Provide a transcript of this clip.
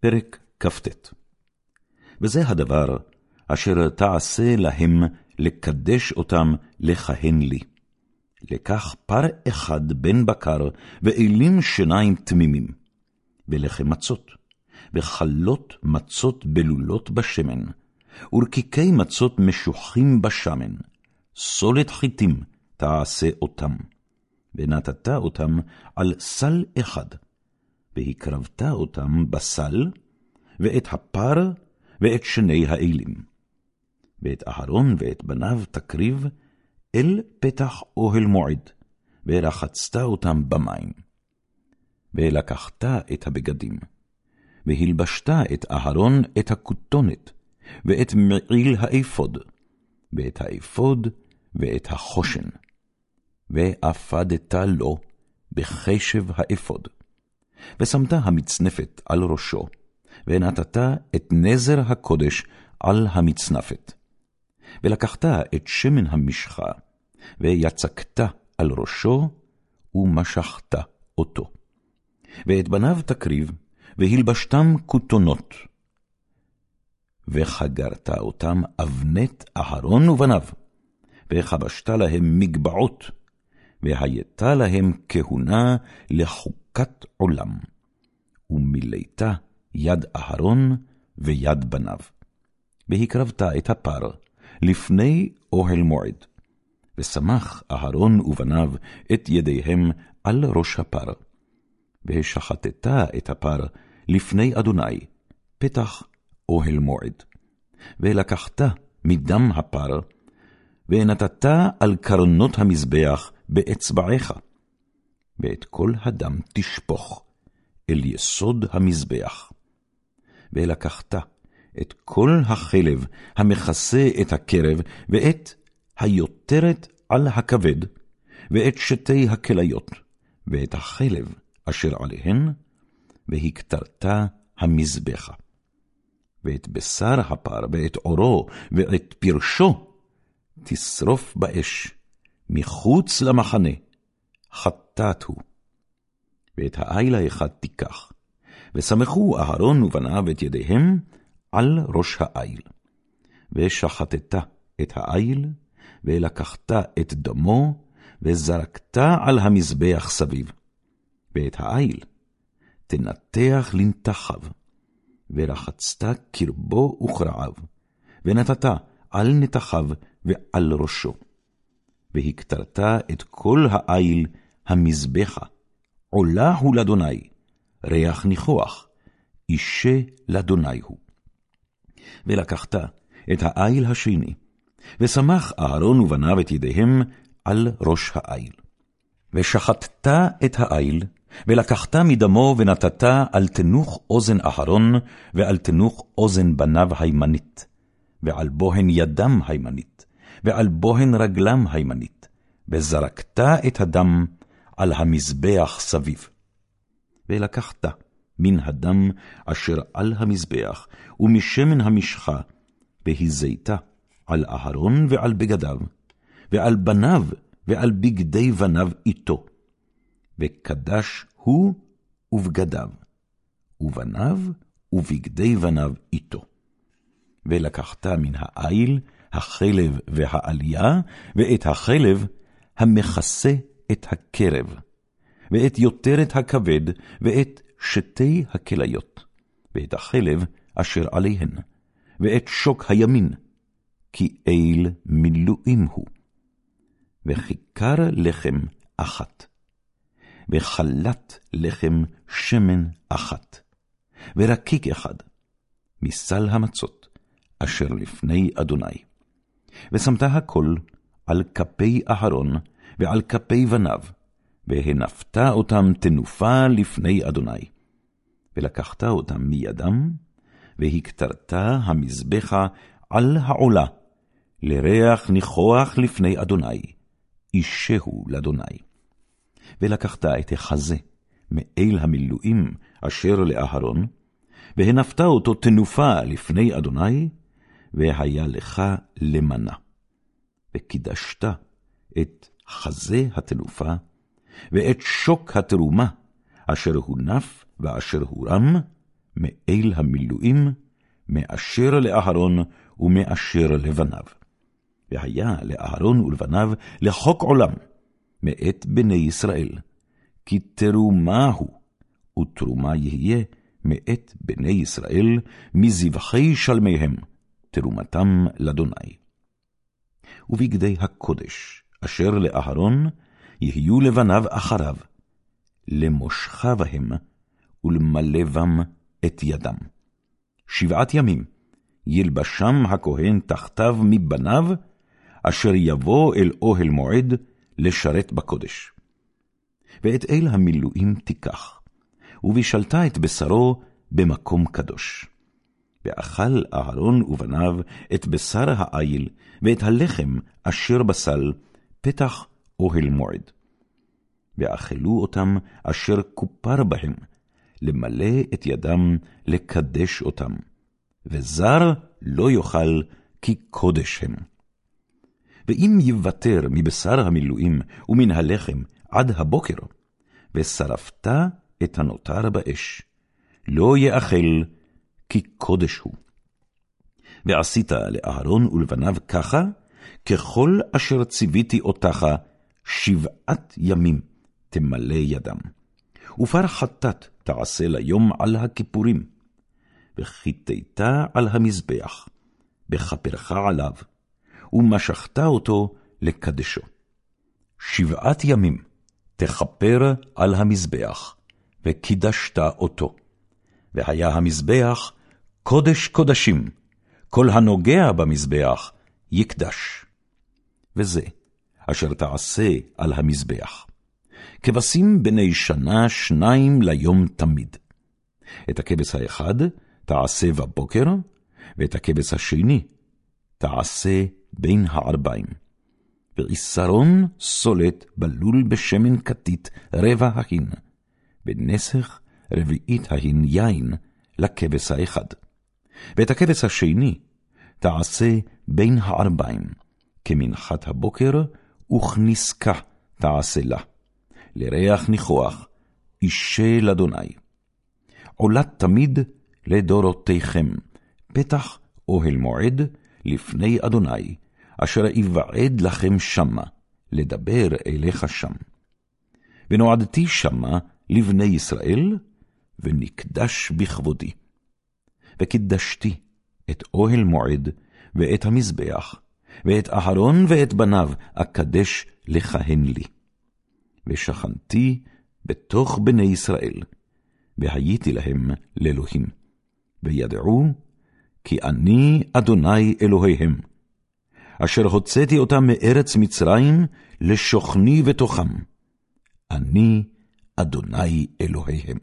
פרק כ"ט. וזה הדבר אשר תעשה להם לקדש אותם לכהן לי. לקח פר אחד בן בקר, ואלים שיניים תמימים, ולחם מצות, וחלות מצות בלולות בשמן, ורקיקי מצות משוחים בשמן, סולת חיטים תעשה אותם, ונתת אותם על סל אחד, והקרבת אותם בסל, ואת הפר, ואת שני האלים. ואת אהרון ואת בניו תקריב אל פתח אוהל מועד, ורחצת אותם במים. ולקחת את הבגדים, והלבשת את אהרון את הכותונת, ואת מעיל האפוד, ואת האפוד, ואת החושן, ואפדת לו בחשב האפוד. ושמת המצנפת על ראשו, ונתת את נזר הקודש על המצנפת. ולקחת את שמן המשחה, ויצקת על ראשו, ומשכת אותו. ואת בניו תקריב, והלבשתם כותונות. וחגרת אותם אבנת אהרון ובניו, וכבשת להם מגבעות, והייתה להם כהונה לחוקת עולם. ומילאת יד אהרון ויד בניו. והקרבת את הפר לפני אוהל מועד. ושמח אהרון ובניו את ידיהם על ראש הפר. והשחטת את הפר לפני אדוני, פתח אוהל מועד. ולקחת מדם הפר, ונתת על קרנות המזבח באצבעיך, ואת כל הדם תשפוך אל יסוד המזבח. ולקחת את כל החלב המכסה את הקרב, ואת היותרת על הכבד, ואת שתי הכליות, ואת החלב אשר עליהן, והקטרת המזבחה. ואת בשר הפר, ואת עורו, ואת פרשו, תשרוף באש, מחוץ למחנה, חטאת הוא. ואת העיל האחד תיקח, ושמחו אהרון ובניו את ידיהם על ראש העיל. ושחטת את העיל, ולקחת את דמו, וזרקת על המזבח סביב. ואת העיל תנתח לנתחיו, ורחצת קרבו וכרעיו, ונתת על נתחיו ועל ראשו. והקטרת את כל העיל המזבחה, עולה הוא לאדוני, ריח ניחוח, אישה לאדוני הוא. ולקחת את העיל השני, ושמח אהרון ובניו את ידיהם על ראש העיל. ושחטת את העיל, ולקחת מדמו ונתת על תנוך אוזן אהרון, ועל תנוך אוזן בניו הימנית, ועל בוהן ידם הימנית, ועל בוהן רגלם הימנית, וזרקת את הדם על המזבח סביב. ולקחת מן הדם אשר על המזבח, ומשמן המשחה, והזית על אהרון ועל בגדיו, ועל בניו ועל בגדי בניו איתו. וקדש הוא ובגדיו, ובניו ובגדי בניו איתו. ולקחת מן העיל החלב והעלייה, ואת החלב המכסה את הקרב, ואת יותרת הכבד, ואת שתי הכליות, ואת החלב אשר עליהן, ואת שוק הימין, כי אל מילואים הוא. וכיכר לחם אחת, וחלת לחם שמן אחת, ורקיק אחד, מסל המצות, אשר לפני אדוני. ושמת הכל על כפי אהרון, ועל כפי בניו, והנפת אותם תנופה לפני אדוני. ולקחת אותם מידם, והקטרת המזבחה על העולה, לריח ניחוח לפני אדוני, אישהו לאדוני. ולקחת את החזה מאל המילואים אשר לאהרון, והנפת אותו תנופה לפני אדוני, והיה לך למנה. וקידשת את חזה התנופה, ואת שוק התרומה, אשר הונף ואשר הורם, מאל המילואים, מאשר לאהרון ומאשר לבניו. והיה לאהרון ולבניו לחוק עולם, מאת בני ישראל, כי תרומה הוא, ותרומה יהיה מאת בני ישראל, מזבחי שלמיהם, תרומתם לאדוני. ובגדי הקודש, אשר לאהרון, יהיו לבניו אחריו, למושך בהם, ולמלא בם את ידם. שבעת ימים ילבשם הכהן תחתיו מבניו, אשר יבוא אל אוהל מועד לשרת בקודש. ואת אל המילואים תיקח, ובישלת את בשרו במקום קדוש. ואכל אהרון ובניו את בשר העיל, ואת הלחם אשר בסל, פתח אוהל מועד. ואכלו אותם אשר כופר בהם, למלא את ידם לקדש אותם. וזר לא יאכל, כי קודש הם. ואם יוותר מבשר המילואים ומן הלחם עד הבוקר, ושרפת את הנותר באש, לא יאכל, כי קודש הוא. ועשית לאהרון ולבניו ככה, ככל אשר ציוויתי אותך שבעת ימים תמלא ידם. ופר חטאת תעשה ליום על הכיפורים, וחיטית על המזבח, בכפרך עליו, ומשכת אותו לקדשו. שבעת ימים תכפר על המזבח, וקידשת אותו. והיה המזבח קודש קודשים, כל הנוגע במזבח יקדש. וזה אשר תעשה על המזבח. כבשים בני שנה שניים ליום תמיד. את הכבש האחד תעשה בבוקר, ואת הכבש השני תעשה בין הערביים. ועיסרון סולת בלול בשמן כתית רבע ההין, בנסך רביעית ההין יין לכבש האחד. ואת הכבש השני תעשה בין הערביים, כמנחת הבוקר, וכניסקה תעשה לה. לריח ניחוח, אישה לאדוני. עולת תמיד לדורותיכם, פתח אוהל מועד לפני אדוני, אשר יבעד לכם שמה, לדבר אליך שם. ונועדתי שמה לבני ישראל, ונקדש בכבודי. וקידשתי את אוהל מועד, ואת המזבח, ואת אהרון ואת בניו אקדש לכהן לי. ושכנתי בתוך בני ישראל, והייתי להם לאלוהים. וידעו כי אני אדוני אלוהיהם, אשר הוצאתי אותם מארץ מצרים לשוכני בתוכם. אני אדוני אלוהיהם.